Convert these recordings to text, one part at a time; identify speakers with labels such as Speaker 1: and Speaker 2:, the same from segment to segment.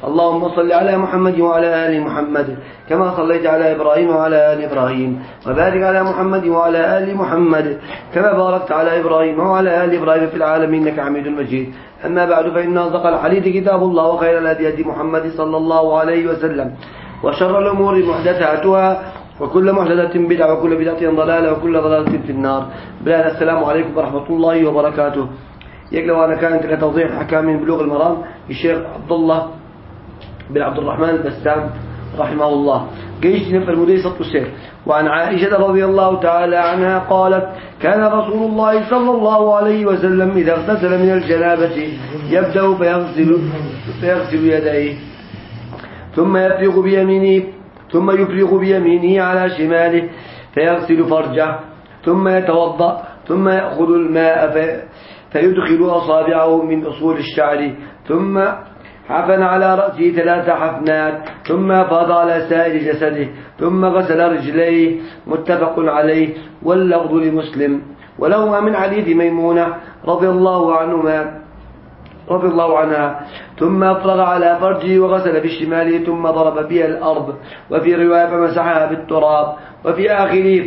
Speaker 1: اللهم صل على محمد وعلى آل محمد كما صليت على إبراهيم وعلى آل إبراهيم وبارك على محمد وعلى آل محمد كما باركت على إبراهيم وعلى آل إبراهيم في العالمين إنك حميد مجيد. أما بعد فإن أصدق الحديث كتاب الله وخير الهدي هدي محمد صلى الله عليه وسلم وشر الأمور محدثاتها وكل محدثة بدعة وكل بدعة ضلالة وكل ضلالة في النار. بلاد السلام عليكم ورحمة الله وبركاته. يقلوا أنا كانت لتوضيح حكام من بلوغ المرام الشيخ عبد الله بن عبد الرحمن البسام رحمه الله. قيش نفر مديسة السير وعن عائشة رضي الله تعالى عنها قالت كان رسول الله صلى الله عليه وسلم إذا اغتسل من الجنابة يبدأ فيغسل, فيغسل يديه ثم يفرغ بيمينه ثم يفرغ بيمينه على شماله فيغسل فرجه ثم يتوضأ ثم يأخذ الماء فيدخل أصابعه من أصول الشعر ثم حفن على رأسه ثلاث حفنات ثم أفاض على سائر جسده ثم غسل رجليه متفق عليه واللفظ لمسلم. ولهما من حديث ميمونة رضي الله عنهما رضي الله عنها. ثم أفرغ على فرجه وغسل بالشمال ثم ضرب بها الأرض وفي رواية فمسحها بالتراب وفي آخره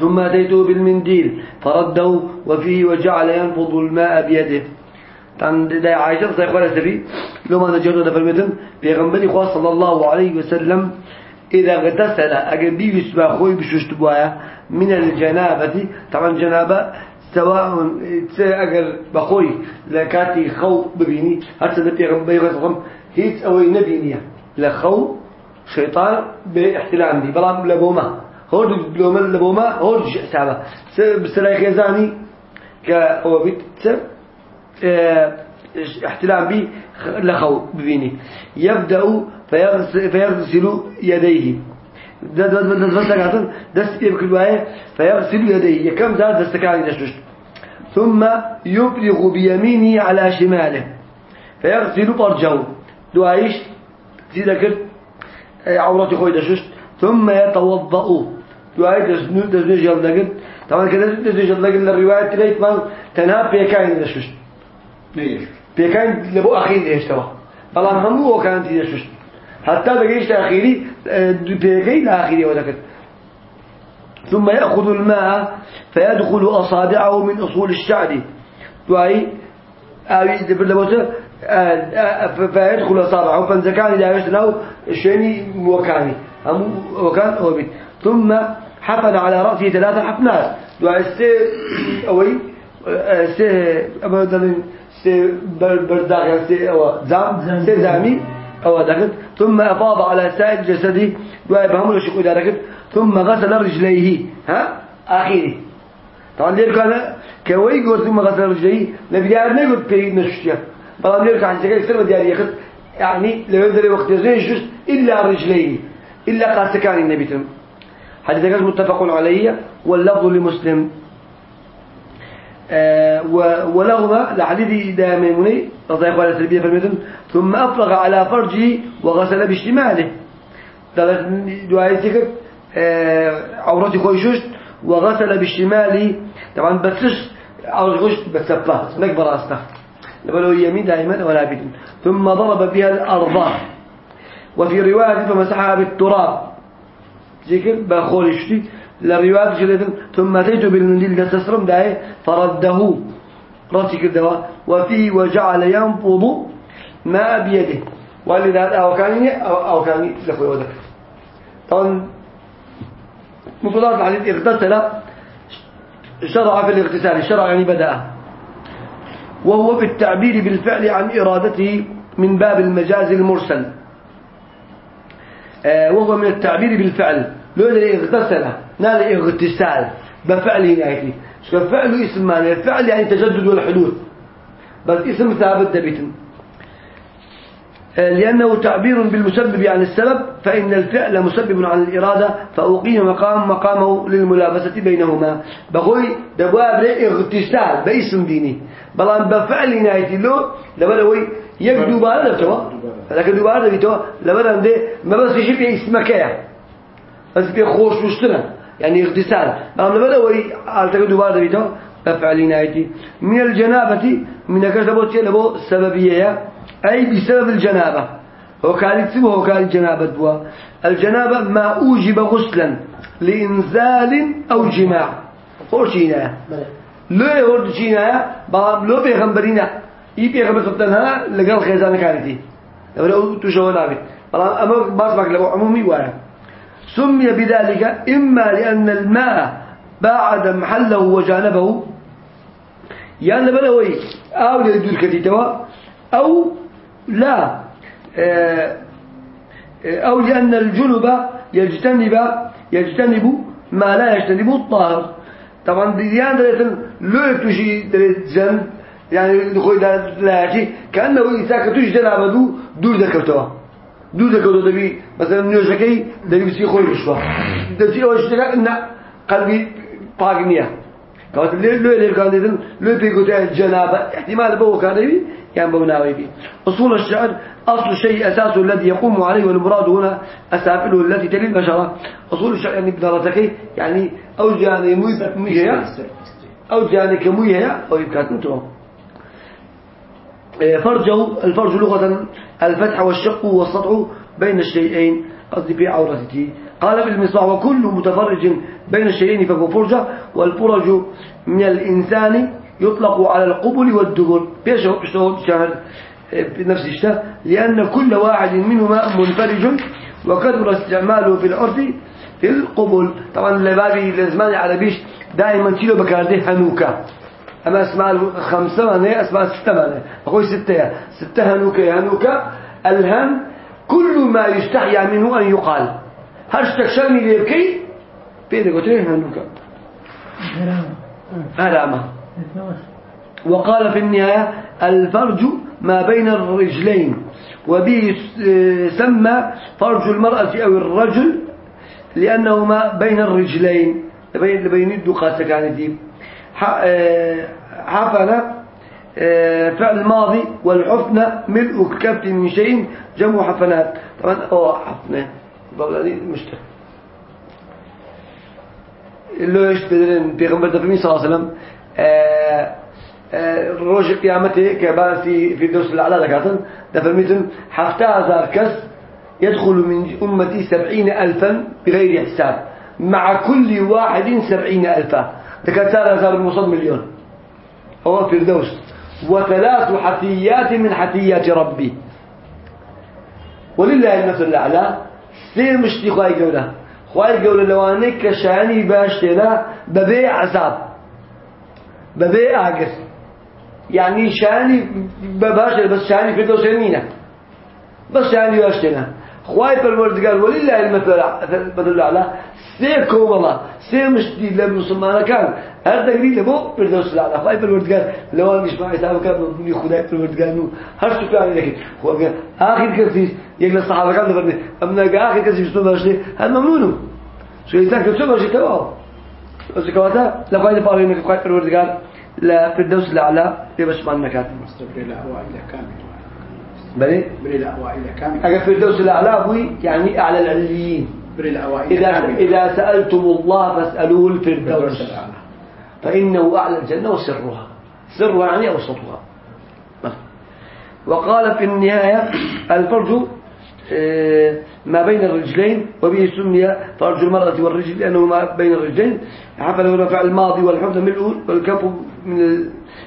Speaker 1: ثم أتيته بالمنديل فرده وفيه وجعل ينفض الماء بيده. دا عائشة سيقول سبي؟ لو ما نجرد فرمتن بيغنبري خواه صلى الله عليه وسلم إذا اغتسل أقبي بسبا خوي بشوشتبوايا من الجنابة طبعا جنابة سواء أقل بخوي لكاتي خو ببيني حتى ده بيغنبري خواه صلى هيت أوي نبينية لخو شيطان باحتلام دي بلان لبوما هود لبوما هود حسابه بسلاي خيزاني كأو بيت احتلام به لخو ببيني يبدأ فيغسل, يديه دست يبكي وايه فيغسل يديه كم ذا دستكاني دشوش ثم يفرغ بيمينه على شماله فيغسل فرجه دعايش زي ذكر عورتي خوي دشوش ثم يتوضأ دعاي دزنو دزنو جلدقن طبعا كده دزنو جلدقن الرواية تليت من تنهاب بيكاين دشوش بيكاين لبو أخير بلان همو حتى بقيش تأخيري ودكت ثم يأخذ الماء فيدخل أصابعه من أصول الشعر. لبوسه فيدخل أصابعه. فانزكاني لا يسنو شيني وكاني. هم وكان هو ثم حفن على رأسه ثلاثة حفنات دعاي سي أوي سي أبدا سي برداغ يعني سي أو زام سي زامي أو دقت ثم أفاض على سائر جسده. ويفهم له شقود دقت ثم غسل رجليه. ها؟ آخره. طبعا ليه كان كوي قلت ثم غسل رجليه. نبي ما يقول بيد نشتيا طبعا ليه كان شكل كثير بدي ياخذ يعني لو يقدر وقت زين جست إلا رجليه. إلا قاسكان النبي تم. حديث متفق عليه. واللفظ لمسلم. ولهما لحديث دا ميموني رضي الله عنه سلبية فرميتن ثم أفرغ على فرجه وغسل بشماله ثلاث دعاية آه عورتي خويشوش وغسل بالشمال طبعا بسش عورتي خوش بسبه نكبر أصلا لبلو يمين دائما ولا بدن ثم ضرب بها الأرض. وفي رواية فمسحها بالتراب. ذكر بخولشتي للروايات جلدن ثم أتيت بالمنديل تسرم داي فرده. رأسي كده وفيه وجعل ينفض ما بيده. ولذا أو كان أو كان لخوي ودك طبعا مطلات الحديث اغتسل شرع في الاغتسال شرع يعني بدأ. وهو بالتعبير بالفعل عن إرادته من باب المجاز المرسل. آه وهو من التعبير بالفعل. لولا اغتسل نال اغتسال. بفعله نهايتي فعل اسم معنى الفعل يعني تجدد والحدوث بس اسم ثابت دبيت لأنه تعبير بالمسبب عن السبب فإن الفعل مسبب عن الإرادة فأقيم مقام مقامه للملابسة بينهما. بقول دبواب اغتسال باسم ديني. بلان بفعل نهاية له لبلوي يك دوباره دبتوا لكن دوباره دبتوا لبلان ده ما بس يجي في اسمك يا. بس في خوش وشتنا يعني اغتسال بلان لبلوي على تك دوباره دبتوا بفعل نهاية من الجنابة من كذبوت لبو سببية أي بسبب الجنابة هو كان يتسبه هو كان الجنابة دوا الجنابة ما أوجب غسلا لإنزال أو جماع هو شينا لا يورد شينا بلام لو بيغمبرينا إيه بيغمبر قبطنها لقال خيزان كانتي لو تشوه نابي بلام أما لو عمومي واحد سمي بذلك إما لأن الماء باعد محله وجانبه. يعني بلوي أو يدور كتيتوا أو لا آه، آه، أو لأن الجنب يجتنب يجتنب ما لا يجتنبه الطاهر. طبعا ديان دريت لو تجي دريت جن يعني لا شيء كأنه إذا كتوش جنابه دو دور ذكرتوا دور ذكرتوا دبي مثلا نيوشكي دبي بسي خوي بشوا دبي أوش ترى إن قلبي باقنيه كانت لو لو كان دين لو بيقول الجنابة احتمال بو كان بي أصول الشعر أصل الشيء أساس الذي يقوم عليه والمراد هنا أسافله التي تلي البشرة أصول الشعر يعني بدرتك يعني أو جاني مية أو جاني كمية أو يبكات إيه، فرجه الفرج لغة الفتح والشق والسطع بين الشيئين قصدي في عورته قال بالمصباح وكل متفرج بين الشيئين فهو فرجة والفرج من الإنسان يطلق على القبل والدبر. بيشهد شهر بنفس الشيء لأن كل واحد منهما منفرج وكثر استعماله في العرف في القبل. طبعا لبابي الزمان العربيش دائما تيلو بكارده هنوكا. أما أسماء خمسة مانه أسماء ستة مانه أقول ستة ستة هنوكا هنوكا الهم كل ما يستحيا منه أن يقال. هشتك شاني ليبكي؟ بيدك وتريه هنوكا هرامة وقال في النهاية الفرج ما بين الرجلين وبه سمى فرج المرأة أو الرجل لأنه ما بين الرجلين. بين بين الدقات كانت دي حفن فعل ماضي والحفن ملء كفت من شيء جمع حفنات طبعا آه حفنة مشترك اللي إيش بدرن بيغمبر دفمي صلى الله عليه وسلم آه، آه، روج قيامته كبار في الدرس الأعلى ذكرتن دفميتن حتى هزار كس يدخل من أمتي سبعين ألفا بغير حساب مع كل واحد سبعين ألفا. ذكرت هزار المصاب مليون. هو في الدوس وثلاث حتيات من حتيات ربي. ولله المثل الأعلى. سير مشتي خواهي قولة. خواهي قول لواني كشاني باشتنا ببي عذاب. ببي آقر يعني شاني بباشر بس شاني في دوسينينا بس شاني باشتنا خواهي بالوردقال ولله المثل الأعلى. سي كوملا سي مشتي لمسلمان كان هر دقري لبو بردوس الأعلى. خواهي بالوردقال لوان مش معي حساب كان بني خداي بالوردقال نو هر شكرا لك هو آخر كسيس يقل الصحابة كان دفرني أمنا آخر كسيس بسنو باشتي هل ممنونو شو يزاك تسوى شيء تبعه بس كواتا لا قاعد يفعل إنك قاعد الورد قال لا في الدوس الأعلى يبش النكات بلي
Speaker 2: بري الأوائل كامل.
Speaker 1: أجا في الدوس الأعلى أبوي يعني أعلى العليين.
Speaker 2: بري الأوائل
Speaker 1: إذا
Speaker 2: كامل.
Speaker 1: إذا سألتم الله فاسألوه الفردوس. فإنه أعلى الجنة وسرها. سرها يعني أوسطها. وقال في النهاية الفرج آه، ما بين الرجلين وبه سمي فرج المرأة والرجل لأنه ما بين الرجلين. حفل فعل الماضي والحفن ملء والكف من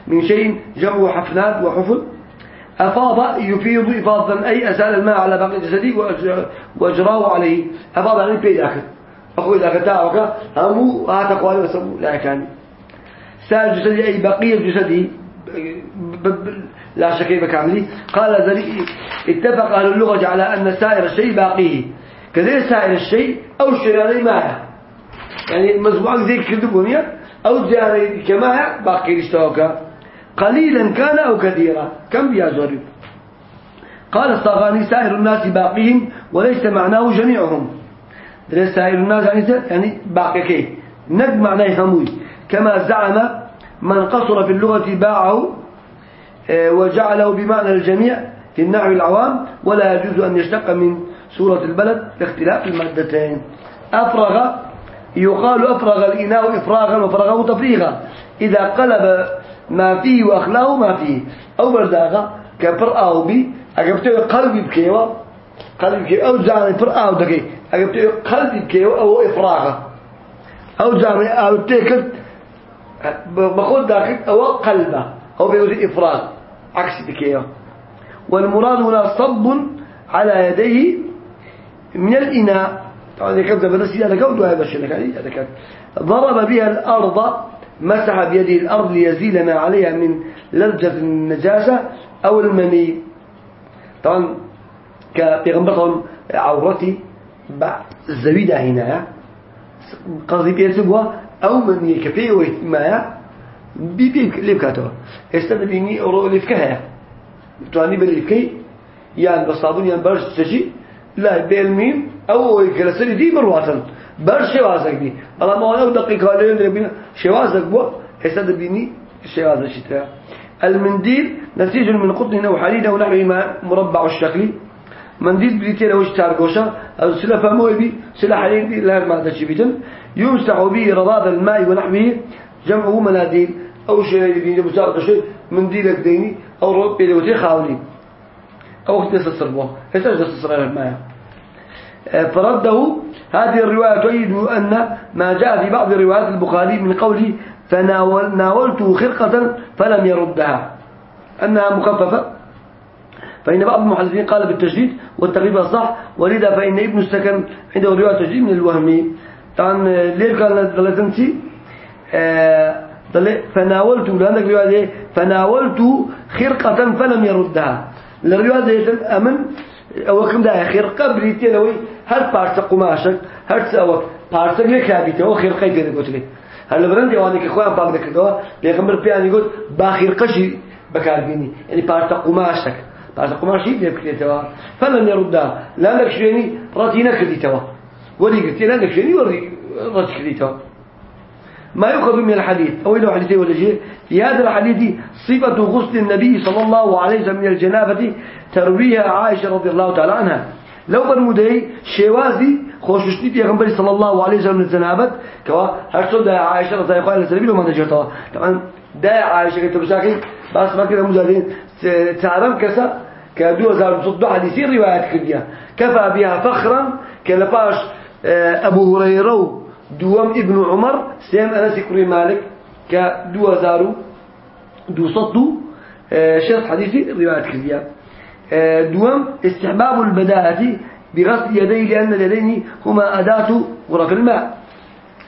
Speaker 1: من شيء جمع حفنات وحفل أفاض يفيض إفاضا أي أسال الماء على باقي جسده وأجراه عليه. أفاض يعني بيد آخر. أخوي إذا كتاعك همو هات أقوالي وسمو لا كان. سال جسدي أي بقية جسده لا شك بكامله قال ذلك اتفق أهل اللغة على أن سائر الشيء باقيه. كذلك سائر الشيء أو شراني ماء. يعني مزبوعك زي كردبونيا أو زياري كماء باقي لشتوكا قليلا كان أو كثيرا. كم بيازوري قال الصاغاني سائر الناس باقيهم وليس معناه جميعهم. سائر الناس يعني يعني باقي كي؟ نج معناه هموي كما زعم من قصر في اللغة باعه آه، وجعله بمعنى الجميع في النحو العوام ولا يجوز أن يشتق من سورة البلد لاختلاف المادتين. أفرغ يقال أفرغ الإناء إفراغا وفرغه تفريغا. إذا قلب ما فيه وأخلاه ما فيه. أو برداغا كبر بي أجبته قلبي بكيوا قلبي بكيوا أو زعني بر أو دقي أجبته قلبي بكيوا أو إفراغا أو زعني أو تكت بقول ذاك أو قلبه أو بيقول إفراغ. عكس بكيوا والمراد هنا صب على يديه من الإناء. طبعا كنت بس هذا كود هذا كان. ضرب بها الأرض مسح بيده الأرض ليزيل ما عليها من لرجة النجاسة أو المني. طبعا كبيغمبر عورتي الزويدة هنا قصدي بيسبوا أو من يكفي ويتما بي بي لي بكاتوا استدبيني أورو لفكها تواني باللفكي يعني بالصابون يعني برش تشي لا بالميم أو كلاسري دي مرواتن. بر شوازك دي بلا ما أنا دقيقة لين دربينا شوازك بوا استدبيني شوازك شتاء المنديل نسيج من قطن أو حديد أو نحو ما مربع الشكل منديل بريتين أو تارجوشا أو سلا فموي بي سلا حديد لا ما تشبيتن يمسح به رضاض الماء ونحوه جمعه مناديل أو شيء بين مساعدة شيء منديل ديني أو رب بيلوتي خاولي أو اختيس الصربوه هسه جلس الصربوه فرده هذه الرواية تؤيد أن ما جاء في بعض روايات البخاري من قوله فناولته خرقة فلم يردها. أنها مخففة. فإن بعض المحدثين قال بالتجديد والتقريب صح ولذا فإن ابن السكن عنده رواية تجديد من الوهمي طبعا ليه قال دلتنسي آه فناولته لأنك رواية فناولته خرقة فلم يردها. الرواية أمن أو كم ده؟ خرقة بريتي لوي هر بارسة قماشك هر سوى بارسة يكابيته وخرقة يقدر قلت لي هلا برندي وأنا كخوان باق ذكروا بيغمبر بيان يقول باخر قشي بكاربيني يعني بارتا قماشك بارتا قماشي بيبكريتوا فلن يردها لا لك شويني راتينا كريتوا ولي قلت لا لك شويني وري رات كريتوا ما يؤخذ من الحديث أو إلى حديث ولا شيء في هذا الحديث صفة غسل النبي صلى الله عليه وسلم من الجنابة ترويها عائشة رضي الله تعالى عنها. لو برمودي شوازي خوششتي بيغمبري صلى الله عليه وسلم الزنابت كوا هرسو دا عائشة رضي الله عنها سلبي لو ما نجرتها طبعا دا عائشة كنت بشاكي بس ما كده مجادين تعلم كسا كدو زار صدو حديثي روايات كرديا كفى بها فخرا كلباش أبو هريرة دوام ابن عمر سيم أنس كري مالك كدو زارو دو صدو آه، شرط حديثي روايات كرديا آه، دوام استحباب البداءة بغسل يديه لأن اليدين هما أداة غرف الماء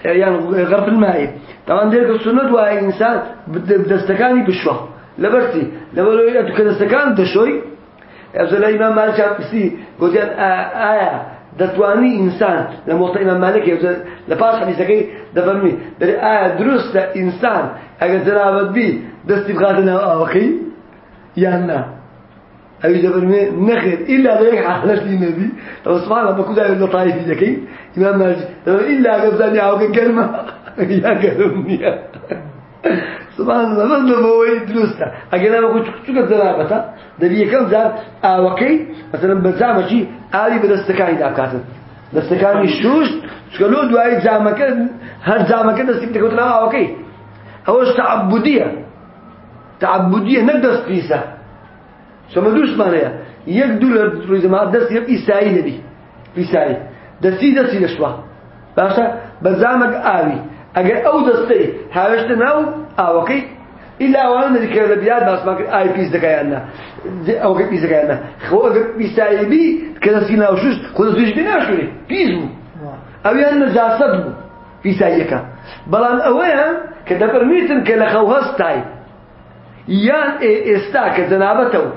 Speaker 1: يعني غرف الماء. طبعا ذلك السنة وهي إنسان بدستكاني بشوه لبرتي لما لو يأتوا كدستكان دشوي أبزل الإمام مالك بسي قلت آية دتواني إنسان. لما وقت إمام مالك يبزل لباس حديثكي دفرمي دري آية درست إنسان أجل زنابت بي دستي بغاتنا أوكي يعني أبي جبر نخر إلا ذلك حالة النبي طب سبحان الله بكون ذلك طائف ذكي إمام مالك. إلا قبضني عوك كلمة. يا كلمني سبحان الله. بس لما هو يدرسها أجل أنا كنت كنت زرابة دبي كم زار أوكي مثلا بزعم شيء آلي بدستكاني داكاتن دستكاني شوش. شكلو دواي زعمك هر زعمك دستك تقول لا أوكي هوش تعبدية؟ تعبدية نقدر فيسه شەمە دووشمانەیە یەک دوو لە ڕووی زەمان دەست یەک ئیسایی دەبی ئیسایی. دەستی دەستی لە شوە باشە بەزامەک ئاوی. ئەگەر ئەو دەستەی هاوێشتە ناو ئاوەکەی ئیلاوان دەکرێت لە بیاد باسماکرد ئاوی پیس دەکەیاننا. ئەوەکە پیس دەکەیاننا. خۆ ئەگەر ئیسایی بی کە دەستی ناوشوش خۆ دەستویش بێ ناشوێ پیس بوو. ئەویان نەجاسەت بوو. پیساییەکە بەڵام ئەوەیە کە دەفەرمیتن کە لە خەو هەستای. خوهستاي يان إستا كزنابته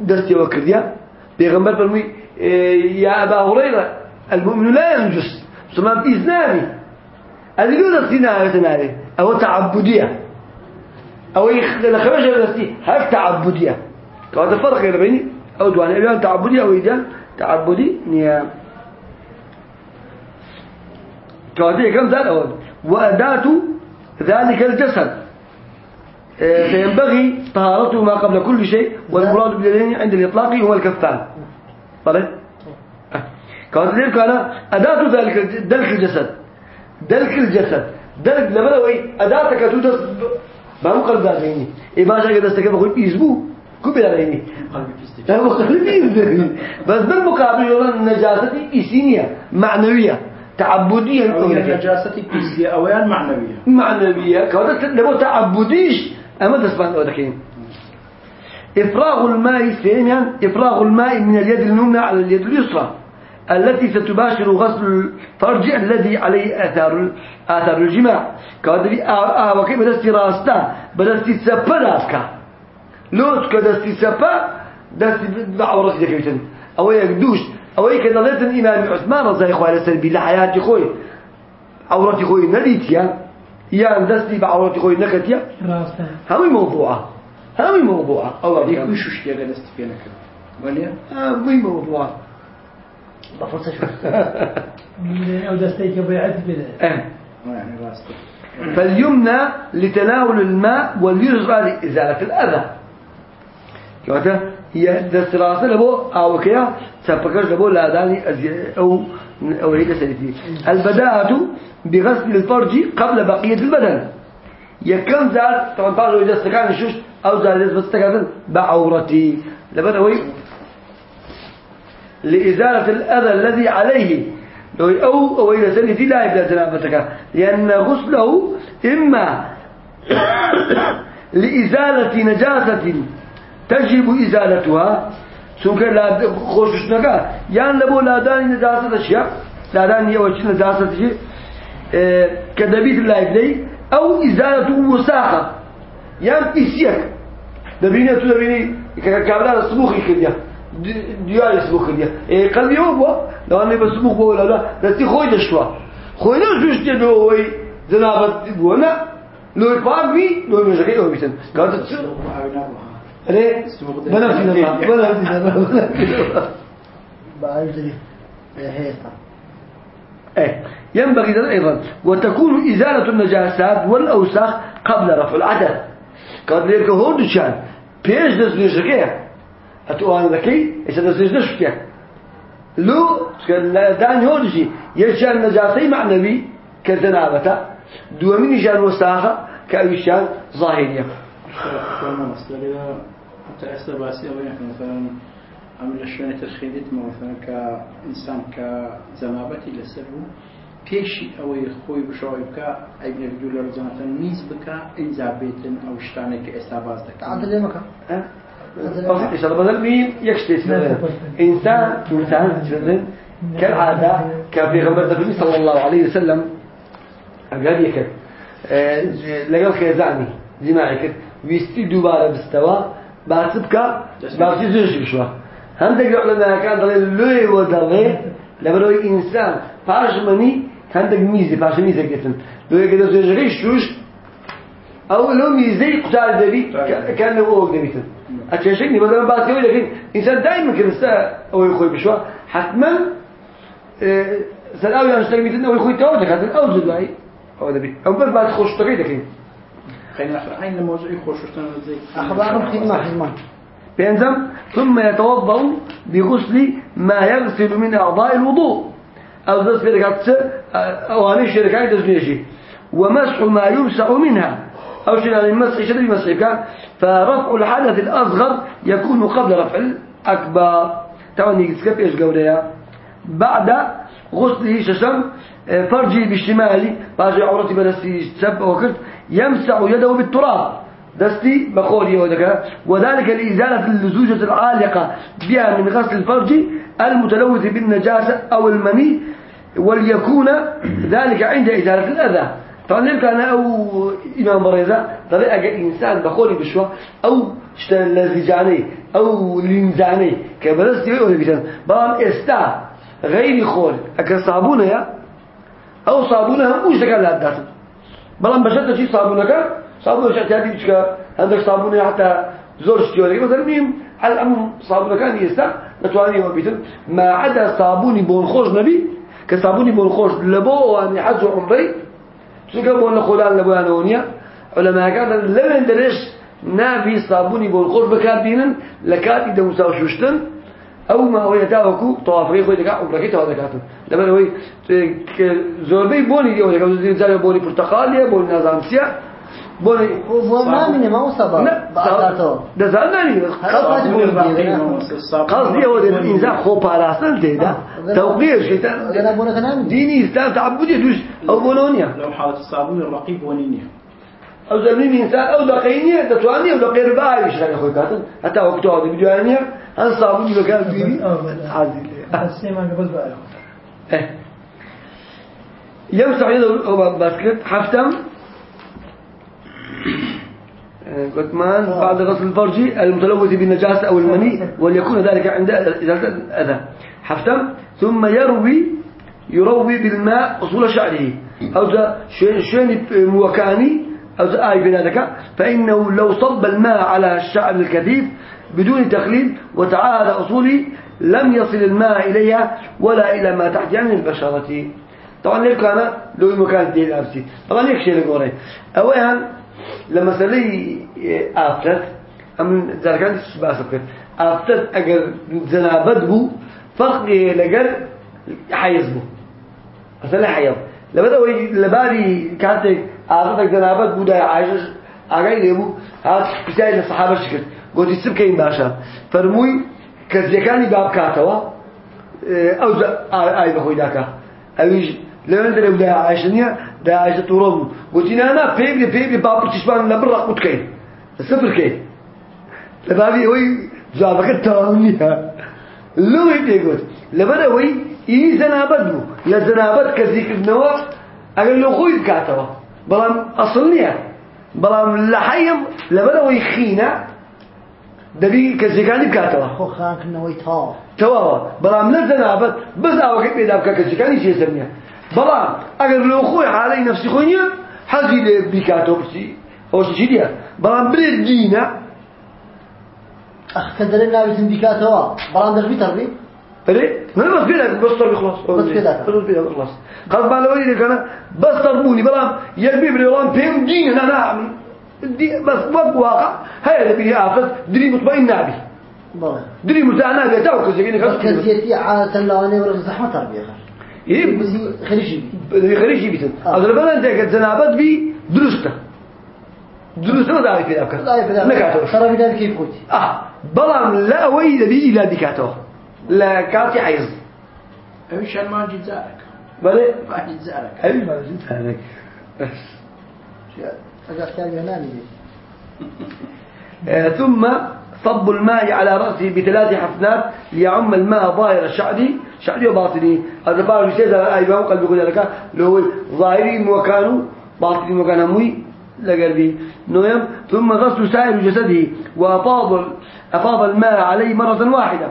Speaker 1: دستي وكرديا بيغمبر فرمي إيه، يا أبا هريرة المؤمن لا ينجس ثم بإذناني هذه لو دستي نارة أو تعبدية أو يخلق دستي هل تعبدية كهذا فرق بيني أو دواني أبيان تعبدي أو إيدان تعبدي نيا كواتي كم ذات أول وأداة ذلك الجسد فينبغي طهارته ما قبل كل شيء والمراد باليدين عند الإطلاق هو الكفان. طيب كذلك كان أداة ذلك دلك الجسد. دلك الجسد. دلك لما لو أي أداتك تدس ما هو قلب ذاتيني إيه ما شاء دستك بقول بيزبو كبر عليني قلبي قلبي بس بالمقابل يقول النجاسة إسينية معنوية تعبدية.
Speaker 2: النجاسة بيزية أويان معنوية.
Speaker 1: معنوية. كذا لما تعبديش أما دسبان أودكين إفراغ الماء ثانيا إفراغ الماء من اليد اليمنى على اليد اليسرى التي ستباشر غسل الفرج الذي عليه آثار آثار الجماع. كادري آه آه وكيف بدستي راستا بدستي سبا داسكا لوت كدستي سبا دستي بعورتي دكيتن أو يقدوش أو يكدلت الإمام عثمان رضي الله عنه سلبي لحياتي خوي. عورتي خوي نديت يا يا دستي بعورتي خوي نكت يا.
Speaker 3: راستا
Speaker 1: هاوي موضوعة. هاوي موضوعة. الله
Speaker 2: ديك
Speaker 1: يكرمك.
Speaker 2: وش وش ديك دست فينا وليا
Speaker 1: هاوي موضوعة.
Speaker 2: بفرصة شو.
Speaker 3: أو دستيك بيعت بلا.
Speaker 2: راسته
Speaker 1: فاليمنى لتناول الماء واليسرى لإزالة الأذى. هي دست راسه لبو أو كيا سبكش لبو لا داني أزي- أو أو هيك سنتي البداءة بغسل الفرج قبل بقية البدن. يكن زال طبعا بعض إذا استكان الشوش أو زال إذا استكان بعورتي لبدا وي لإزالة الأذى الذي عليه. لو أو أو إلى سنتي لا يبدأ جنابتك لأن غسله إما لإزالة نجاسة تجب إزالتها. سوك لا خوشش نكا يعني لبو لا داني نجاسة أشياء لا داني أوش نجاسة شيء آه كدبيت الله يبدي أو إزالة وساخة يعني إسيك دبيني تو دبيني كابلا سبوخ يكديا ديار سبوخ يكديا إيه قلبي هو بوا لو أنا بسبوخ بوا ولا لا دستي خوي دشوا خوي لا جوش تدو وي زنابت بوانا لو يبابي لو مشكلة هو بيتن قالت تصير ليه بلا في الله بلا في الله إيه. ينبغي ذلك أيضا وتكون إزالة النجاسات والأوساخ قبل رفع العدد. قد ليك هون دشان بيش دس نشكيه أتوان ذكي إيش دس نشكيه لو كان دان هون دشي يشان نجاسي معنوي كزنابة دومين شان وساخة كأيشان ظاهرية.
Speaker 2: متأثر باسي أو يعني مثلا عمل شوية تخيلت مثلا كإنسان كزنابتي لسره پێشی ئەوەی خۆی بشەوەی بکە ئەگەر دوو لە ڕزانەتە میز بکە ئینجا بێتن ئەو شتانێک کە ئێستا باز دەکەن
Speaker 1: مين يكشتي إنسان إنسان جدا كالعادة كان في غمرة النبي صلى الله عليه وسلم قال يكت لقال خيزاني جماعي كت ويستي دوبارة بستوى باسی بکە باسی زۆش بشوە هەندێک لە عڵەمەکان دەڵێ لێوە دەڵێ لە بەرەوەی ئینسان. پاشمەنی هەندێک میزی پاشە میزە گرتن. لێگە دە زێژەکەی شوش ئەو لەو میزەی قوتار دەبی کەنە وەک دەبیتن. ئەچێشێک نی بەدەم باسیەوە دەکەین. ئینسان دایمە کردستە ئەوەی خۆی بشوە. حتمما سەر ئەویان شتەکەی میتن ئەوەی خۆی تەواو دەکاتن. ئەو زودایی ئەوە دەبی. ئەم بەر باسی خۆشتەکەی دەکەین.
Speaker 2: خلينا نحن عين الموضوع خوش وشتنا زي
Speaker 4: أخبارهم خدمة خدمة
Speaker 1: بينزم ثم يتوضأ بغسل ما يغسل من أعضاء الوضوء. أو ذات شركات أو هذه الشركات تزنيشي ومسح ما يمسح منها. أو شيء يعني المسح شديد مسحك فرفع الحدث الأصغر يكون قبل رفع الأكبر. تعني يسكب إيش قولها بعد غسله ششم فرجي بالشمال باجي عورتي بدستي سب وكت يمسح يده بالتراب. دستي بقولي ودك وذلك لإزالة اللزوجة العالقة بها من غسل الفرج المتلوث بالنجاسة أو المني وليكون ذلك عند إزالة الأذى. طبعا لك أنا أو إمام بريزة طريقة إنسان بقولي بشوى أو اشتغل لزجاني أو لنزاني كبرستي ولا بيتن بام إستا غير خول يا؟ أو صابونة هم وش تكال لها داتن بلان بشرت شيء صابونة كان صابونة شيء تهدي بشكا عندك صابونة حتى زور شتيوري مثلا ميم على الأمر صابون كان يستا نتواني وبيتن ما عدا صابوني بون خوش نبي كصابوني بون خوش لبو أن حج عمري. شو بون خلال لبو أنونيا علماء كان لمن درش نابي صابوني بون خوش بكات بينن لكات إذا مساوشوشتن أو ما هو يتاوكو طوافري خوي دكا عمرك تو دكاتو لما هو زوربي بوني دي ولا كذا زي بوني برتقالية بوني نازامسيا بوني
Speaker 4: وما من ما وصبا بعثاته.
Speaker 1: ده زانني قصدي هو الانسان خو باراسن تيدا توقير شيطان
Speaker 4: أنا لك نعم
Speaker 1: ديني أستاذ تعبدي دوش. أو بولونيا.
Speaker 2: لو حالة الصابون الرقيب ونينيا
Speaker 1: أو زلمي انسان أو دقينيه تتواني أو دقير باي شغله خوي كاتن حتى وقته هذا بدوانية. ان صابوني مكان عادي
Speaker 3: السيما قبل بقى.
Speaker 1: إيه. يمسح يده باسكت. حفتم. آه، قطمان بعد غسل الفرج المتلوث بالنجاسة أو المني وليكون ذلك عند إزالة الأذى. حفتم. ثم يروي يروي بالماء أصول شعره. أو شين موكاني أو آي بنادك. فإنه لو صب الماء على الشعر الكثيف بدون تخليل وتعاهد أصوله لم يصل الماء إليها ولا إلى ما تحت يعني البشرة. طبعا ليك أنا لو مكان دي الأبسي طبعا ليك شيء لقوري أولا لما سلي آفتت أم زركان تشبه سكت آفتت؟ أجر زنابت بو فرق لجر حيز بو. مثلا حيز. لبدا وي لباري كانت آفتك زنابت بو دا عايش أجاي لبو هات بتاعي الصحابة شكل گوتی چ بکەین باشە؟ فەرمووی کەسیەکانی با بکاتەوە ئەو ئای بەهۆی داکە ئەویش لەوێن دەرێ دا عایشە نییە دا عایشە تووڕۆم. گوتی نانا پێبێ پێبێ با پرتیشمان لە بڕ ڕەقوت بکەین. سفر بکەین. لە بابی ئەوەی جوابەکە تەواو نییە. لەوەی پێگوت لەبەر ئەوەی ئینی زەنابەت بوو. لە زەنابەت کەزیکردنەوە ئەگەر لە خۆی بکاتەوە.
Speaker 4: بەڵام ئەسڵ نییە. بەڵام
Speaker 1: لە حەیەم لەبەرەوەی خینە دەبی کەسەکانی بکاتەوە. خۆ خاکنەوەی تاوە تەواوە. بەڵام لە جەنابەت بەس ئاوەکەی پێدا بکە کەسەکانی جێزم نیە بەڵام ئەگەر لەو خۆی حالەی نەفسی
Speaker 4: خۆی نییە حەزی لێ بیکاتەوە پرسی ئەوش
Speaker 1: چی دیە؟ بەڵام برێت دینە. ئەخ کە
Speaker 4: دەرێ ناویتن
Speaker 1: بیکاتەوە. بەڵام دەربی تەڕبی بەس بخلاص قەڵبالەوەی لەکەنە بەستەر بوونی بەڵام یەک بێ برێوان پێم دینە نامن دي بس وقت واقع. هاي اللي بيجي آفت دري مطمئن نابي.
Speaker 4: بلى
Speaker 1: دري متعنى بيتاو كزيكيني
Speaker 4: بس
Speaker 1: خلاص
Speaker 4: كذيتي عادة لو أنا ولا زحمة تربية بس خريجي.
Speaker 1: خريجي بيتن.
Speaker 4: آه.
Speaker 1: هذا البلد ده زنابت بي درسته درسته ما داري في
Speaker 4: لا يبدأ
Speaker 1: نكاتوش
Speaker 4: ترى بدأ كيف قلت
Speaker 1: آه. بلام لا ويد بي إلى ديكاتو لا كاتي حيز
Speaker 2: أويش أنا ما جيت زارك.
Speaker 1: بلى
Speaker 2: ما جيت زارك.
Speaker 1: أي ما جيت آه، ثم صب الماء على رأسه بثلاث حفنات ليعم الماء ظاهر شعري شعري وباطني. هذا بعض الشيء هذا أيضا قلبي يقول لك لو ظاهري مكانه باطني مكانه مي لقلبي. نويم ثم غسل سائر جسده وأفاض أفاض الماء عليه مرة واحدة.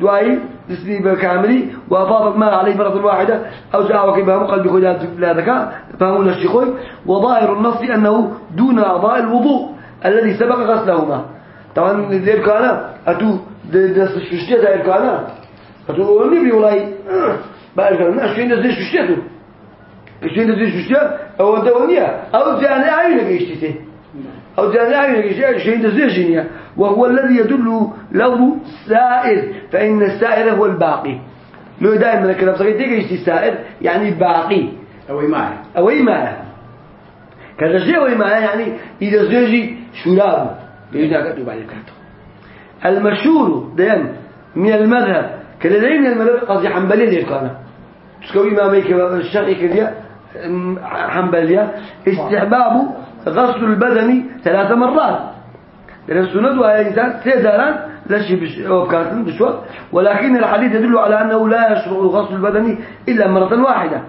Speaker 1: دعائي. تسلي بالكامل وأفاض الماء عليه مرة واحدة أو جاء وكبه قلبي يقول لا ذكاء فهمون الشيخوي وظاهر النص أنه دون أعضاء الوضوء الذي سبق غسلهما. طبعا ذي كان أتو دس ششتة ذي كان. أتو نبي ولاي. بعد كان. ما شين دس ششتة شين دس ششتة أو دوانية أو جاني عينك يشتته أو شين دس جنيا وهو الذي يدل له سائر فإن السائر هو الباقي. لو دائما كلام صغير تيجي سائر يعني باقي.
Speaker 2: أوي معي
Speaker 1: أو أي معنى كذا شيء أو أي معنى يعني إذا زوجي شراب. يجي كاتو بعد كاتو المشهور دائما من المذهب كذا دائما من المذهب قصدي حنبلية دير كان؟ تسكوي إمامي كذا الشرعي كذا أم، حنبلية. استحباب غسل البدن ثلاث مرات. لأن السنة وهي إنسان بش أو كاتن بشوى. ولكن الحديث يدل على أنه لا يشرع غسل البدن إلا مرة واحدة.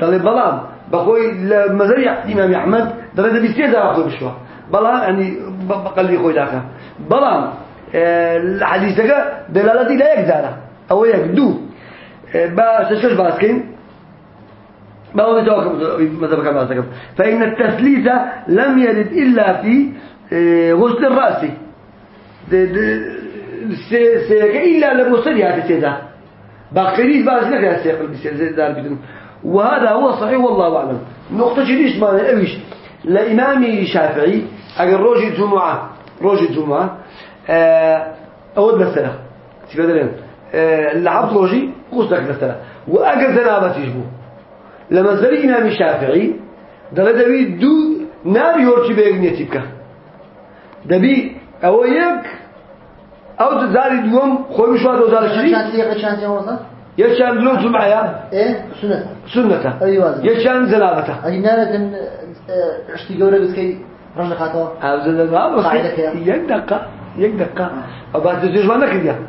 Speaker 1: قال بلام بخوي مزريع إمام أحمد درجة بيستيزا أخوي بشوا بلام يعني بقال لي خوي ذاك. بلام آه، الحديث دلالتي لا يقدر أو يقدو بس شوش باسكين؟ ما هو مذهب كما ذكر فإن التثليث لم يرد إلا في آه، غسل الرأس. إلا لمصرها تسيدا باقريش باز نكره السيقل بسيدار بدون وهذا هو صحيح والله أعلم. نقطة جديدة ما نقويش لإمامي الشافعي أقل روج الجمعة روج الجمعة آه، أود بسلا آه، سيبادرين لعبت روجي قصدك لك بسلا زنابة يجبوه لە مەزەری ئیمامی شافعی دەڵێ دەبی دوو ناری هۆرچی بە یەکنێتی بکە دەبی ئەوە یەک ئەو زاری دووەم خۆی شوات وزار
Speaker 4: شری یەکیان لۆ جمعەیە سنەتە یەکیان جەنابەتە شتی
Speaker 1: گەورە بسکەی
Speaker 4: ڕژ دەخاتەوە
Speaker 1: يك دقة یەک دقا ئەو باز دەجێژوان نەکردیان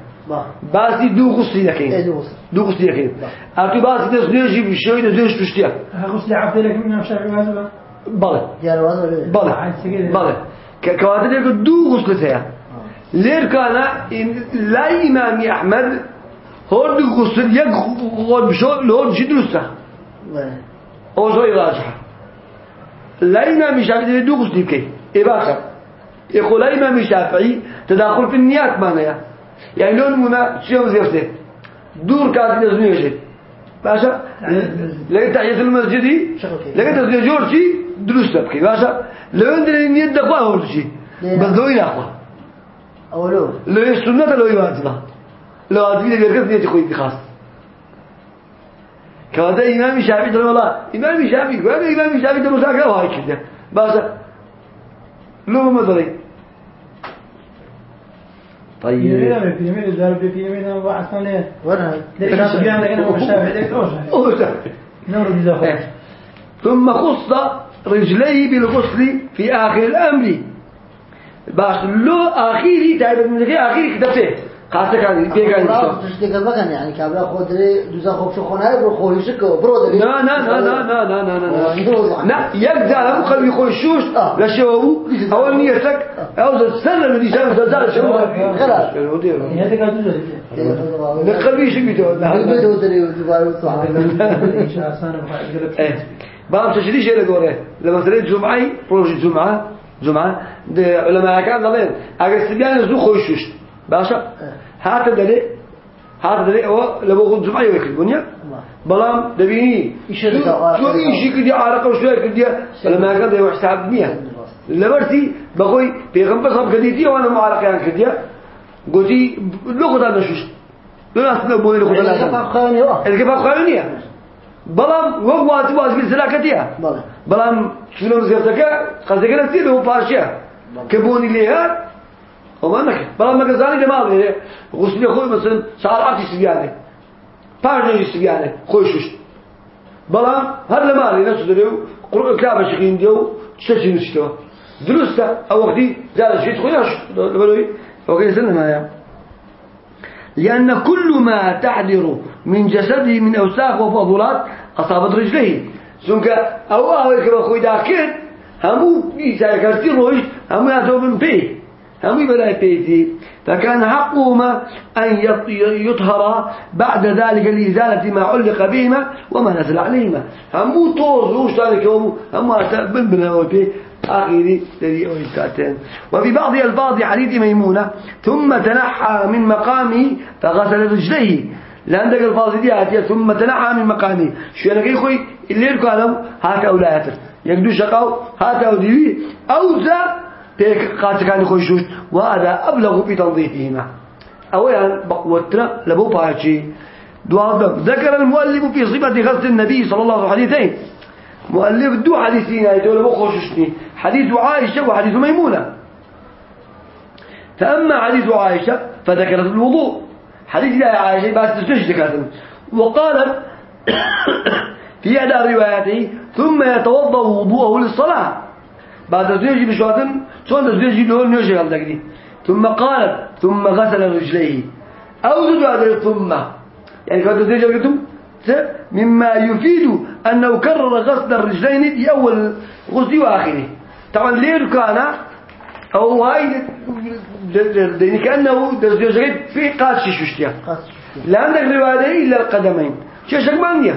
Speaker 1: باسی دوو قوسی
Speaker 3: دەکەین دوو قوسی دەکەین ئەتو باسی
Speaker 1: دەست
Speaker 4: نوێژی بشەوەی لە دوێش
Speaker 1: پشتیە
Speaker 3: بەڵێ. بەڵێ.
Speaker 1: بەڵێ. کە کەواتە لێکە دوو قوسلت هەیە. لێرکانە لای ئیمامی ئەحمەد هۆر دوو قوسل یەک خۆر بشۆ لۆرجی دروستە. ئەو
Speaker 4: زۆی
Speaker 1: ڕاجحە لای ئیمامی شافعی دەبێت دوو قوسلی بکەیت ئێ باشە. ئێ خۆ لای ئیمامی شافعی تەداخل فی نیاتمان هەیە يعني لون منا شو زيرت دور كاتب يزني شيء باشا لقيت تحية المسجد.
Speaker 4: دي
Speaker 1: لقيت تزني جورجي دروس تبكي. باشا لو ندري إن يد قوي
Speaker 4: أول
Speaker 1: بس دوين أقوى
Speaker 4: أولو
Speaker 1: لو. السنة لو يواجهنا لو واجبة بيركز نيجي خوي بخاص كهذا إمام الشافعي ترى ولا إمام الشافعي وين إمام الشافعي ترى ساكت وهاي كذا باشا لو ما زالين طيب.
Speaker 3: في يمين في يمين
Speaker 1: إيه. ثم خص رجليه بالغسل في آخر الأمر. باش لو آخيري تعبت من آخيري كتبته. قصد
Speaker 4: کردی دیگه بگن یعنی که برای خود خوب شو خونه برو خویش کو برو
Speaker 1: نه نه نه نه نه نه نه
Speaker 4: نه.
Speaker 1: نه یک زلم قلبی خویشوش
Speaker 4: لشه
Speaker 1: او. اول نیه سک او سر من دیشان سازار شو
Speaker 4: خلاص
Speaker 3: نه دیگه. نه
Speaker 1: قلبی شو
Speaker 3: بیتو نه بیتو دری دوباره
Speaker 1: تو بام تشریش یه لگوره لمسره جمعه پروژه جمعه جمعه. علماء کان دلیل اگر سبیان زو خویشوش باشە هاتە دەرێ هاتە دەرێ ئەوە لە بۆ خۆم جمعەوە
Speaker 4: کردبوونیە بەڵام دەبینی
Speaker 1: ئیشی کردی عراقە و شوێر کردیە لە ماگەن دەوە حساب نییە. لەبەرتی بەخۆی پێغمبەر سەڵ کردیتی ئەوانە معراقیان
Speaker 4: کردیە
Speaker 1: گوتی
Speaker 4: لۆ خۆتان
Speaker 1: نەشوشت. لەناستنە بۆی لە خۆتان ئەگە پاپخانە
Speaker 4: نییە.
Speaker 1: بەڵام وەک واتی وازبیر زراکەتیە. بەڵام چونە زێفتەکە قەزەکە نەستی لەەوە پاشە کە بۆنی لێهات والله نکرد خوی مثلا پنج خویشش هر لمالی نشته درسته أو وقتی خویش لبروی وقتی لأن كل ما تحضر من جسده من أوساخ وفضلات أصابت رجليه سنك أو أهوك بخوي داكر همو إيسا يكرتي رويش همو يعتبر من فيه همو يبلا بيتي فكان حقهما أن يط- يطهر بعد ذلك لإزالة ما علق بهما وما نزل عليهما. همو طوز وش ذلك همو همو بن بن هو بيه آخري وفي بعض ألفاظ حديث ميمونة ثم تنحى من مقامه فغسل رجليه. لأنك الفاظ دي هاتية ثم تنحى من مقامه. شو أنا كي خوي؟ اللي يركو هات أولادر يقدو شقاو هات أوديوي أوزا بيك قاتكاني خوشوش وهذا أبلغ في تنظيفهما. أولا بقوتنا لبو باشي. ذكر المؤلف في صفة غسل النبي صلى الله عليه وسلم مؤلف دو حديثين يقول لبو خوششني حديث عائشة وحديث ميمونة. فأما حديث عائشة فذكرت الوضوء. حديث لا عائشة بس تسجد ذكرت. وقالت في إحدى رواياته ثم يتوضأ وضوءه للصلاة. بعد تزويج بشواتن شون تزويج له نيوشي قال ذاك ثم قالت ثم غسل رجليه. أو هذا ثم. يعني كان تزويج قلتم مما يفيد أنه كرر غسل الرجلين في أول غسل وآخره طبعا ليه كان أو هاي يعني كأنه تزويج في قاتش شوشتيا
Speaker 4: قاس
Speaker 1: لا عندك رواية إلا القدمين شاشك مانيا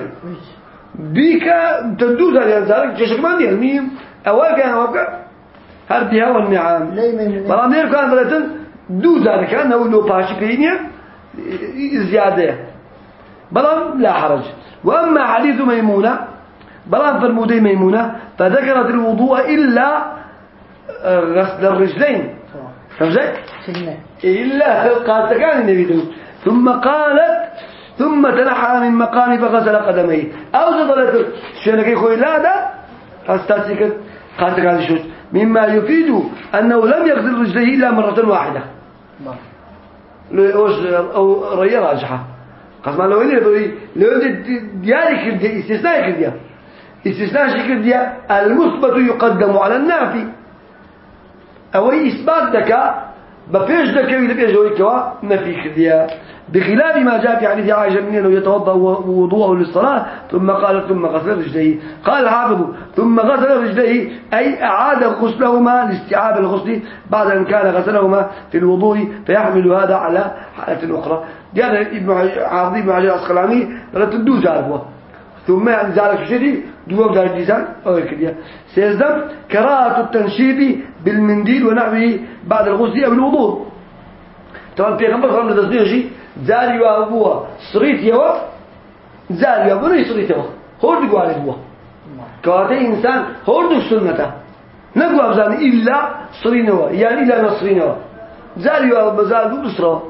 Speaker 1: بيك تدوز على ذلك شاشك مانيا الميم أول كان وقع هردها والنعام بلان دير كان ثلاثة دو زار كان أو لو باشي بينيا. زيادة. بلان لا حرج. وأما حديث ميمونة بلان فرمودي ميمونة فذكرت الوضوء إلا آه، غسل الرجلين. فهمت؟ إلا قالت كان النبي. ثم قالت ثم تنحى من مقام فغسل قدميه. أو زدلت شنك يخوي لا ده أستاسك قالت كان شوت مما يفيد أنه لم يغسل رجليه إلا مرة واحدة.
Speaker 4: نعم.
Speaker 1: لو أوش أو رأي راجحة. قسم لو إني لو لو دياري كرديا استثناء كرديا استثناء كرديا المثبت يقدم على النافي. أو إثبات دكا بفيش دكا إذا بيش هو كوا نفي كرديا بخلاف ما جاء في حديث عائشة من أنه يتوضأ وضوءه للصلاة ثم قال ثم غسل رجليه. قال الحافظ ثم غسل رجليه أي أعاد غسلهما لاستيعاب الغسل بعد أن كان غسلهما في الوضوء فيحمل هذا على حالة أخرى. يعني ابن عاصم بن حجر العسقلاني رتدو زاربه ثم يعني زارك شدي دوام زارك جيسان أو كذا سيزدم كراهة التنشيب بالمنديل ونحوه بعد الغسل أو الوضوء. طبعا پیغمبر خلال دزنیشی زاری و ابوه سریت یوا زاری و ابوه سریت یوا هرد گواری بوه كواته إنسان هردو سنته. نقول أبزان إلا صرينوا يعني إلا نصرينوا زاريوا بزار بسرا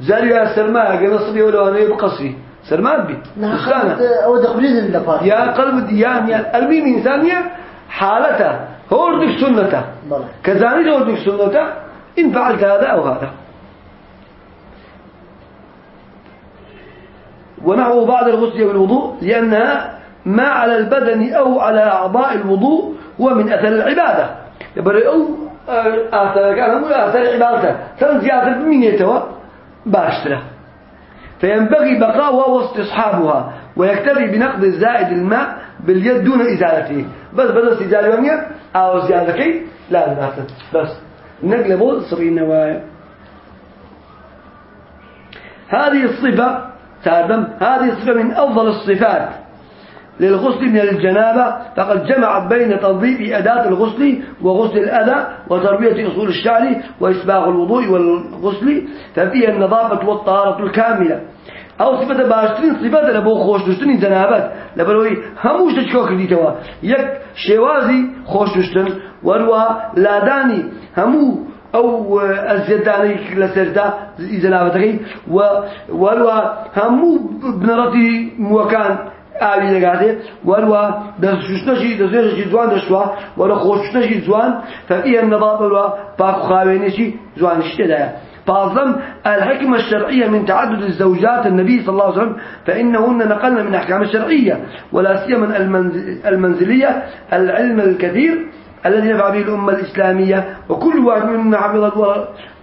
Speaker 1: زاريوا سرما أجا نصري ولا أنا بقصري سرما بي
Speaker 4: نعم
Speaker 1: إسلانا
Speaker 4: أو دخلين اللفات
Speaker 1: يا قلب ديان يا الميم إنسانية حالته هردو سنته.
Speaker 4: بلى.
Speaker 1: كذلك هردو سنته إن فعلت هذا أو هذا. ونحو بعد الغسل والوضوء لأنها ما على البدن أو على أعضاء الوضوء هو من أثر العبادة. يبقى أو أثر كان هو أثر العبادة سن زيادة من يتوى باشترة فينبغي بقاؤها واستصحابها ويكتفي بنقض الزائد الماء باليد دون إزالته. بس بدل إزالة ونيا أو زيادة كي؟ لا لا بس. نقلبه صغير نوايا هذه الصفة هذه الصفة من أفضل الصفات. للغسل من الجنابة فقد جمعت بين تنظيف أداة الغسل وغسل الأذى وتربية أصول الشعر وإسباغ الوضوء والغسل ففيها النظافة والطهارة الكاملة. أو صفة باشترين صفة لبو خوش دشتن جنابات. لبروي هموش تشكو كرديتوا. يك شوازي خوش دشتن وروا لاداني همو أو الزيداني لسردا جنابتك. و وروا همو بنرتي موكان. ئاوی دەگاتێ وەروە دەستشتەشی دەزێژی جوان دەشتووە وەرە خۆشتەشی جوان فەقیە نەباڵەوە پاک خاوێنێکی جوانشی تێدایە فاظم الحكمة الشرعية من تعدد الزوجات النبي صلى الله عليه وسلم فإنهن نقلن من أحكام الشرعية ولا سيما المنز- المنزلية العلم الكثير الذي نفع به الأمة الإسلامية وكل واحد منهن حفظت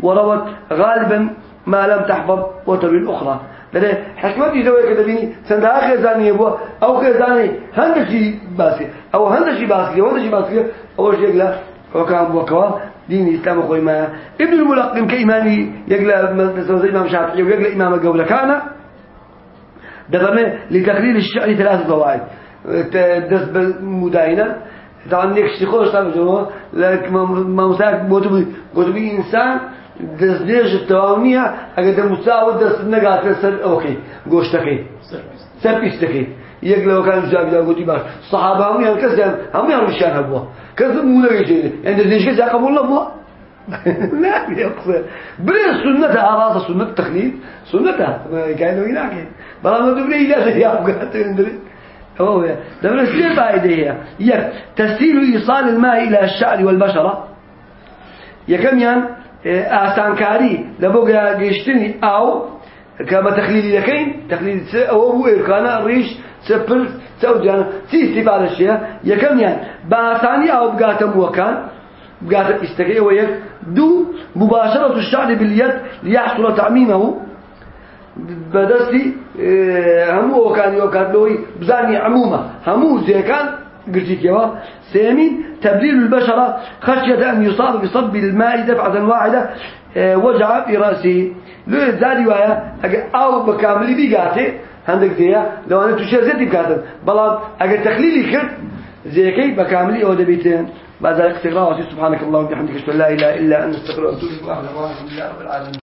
Speaker 1: وروت غالبا ما لم تحفظ وتروي الأخرى. دەێ حکمەتی دەوەی کە دەبینی چەندها خێزانانی بووە ئەو خێزانەی هەندێکی باسی ئەو هەندێکی باسی هەندێکی باسی ئەوەش یەک لە ئەوکان بووەکەوە دینی ئیسلام خۆی مایە. ابن کە ئیمانی یەک لە سەوزەی ئیمام شافعی و یەک لە ئیمامە گەورەکانە دەفەرمێ لتقليل الشعر ثلاث فوائد دەست بە مداینە طبعا نكشتي خوش طبعا ما مساك بوتبي بوتبي إنسان دەستێژ تەواو ئەگە دەموساوت دەست نەگاتە سەر ئەوکەی گۆشتەکەی سەر پیستەکەی یەک لەوەکان جاویدا گوتی باش سەحابە هەمویان کەسیان هەمویان ڕوشیان هەبووە. کەس مو نەگەیتێنێ ئەن دەستێژکە جا قبول نەبووە؟ قسە. برێ سنەتە ئاڕاستە سنەت تەخلیل سنەتە کاینەوەی ناکەین. بەڵام دوورێ لە یا بگاتێن درێ هو ده سير فائدة هي يك تسهيل إيصال الماء إلى الشعر والبشرة. يكم يان ئاسانکاری لە بۆ گەیشتنی ئاو کە بە تەخلیلی دەکەین. تەخلیل ئەوە بوو ئێرکانە ڕیش چپل چەوجان چی استیفادەشەیە یەکەمیان بە ئاسانی ئاو بگاتە مووەکان بگاتە ئیستەکەی ئەوە یەک. دوو مباشرة الشعر باليد ليحصل تعميمه بەدەستی هەموو ئەوکانی ئەوکاتلەوەی بزانی عمومە. هەموو زیەکان قرتيكوا سيمين تبليل البشرة خشية أن يصاب بصب الماء دفعة واحدة آه وجع في رأسه. لو زادي ويا أو بكامل بيقاته عندك ديا لو أنا تشير زيتي بكاتن بلان أجر تخليلي كرت زي كي بكامل أو دبيتين. بعد ذلك سبحانك اللهم وبحمدك أشهد أن لا إله إلا أنت أستغفرك وأتوب إليك. واخر دعوانا الحمد لله رب العالمين.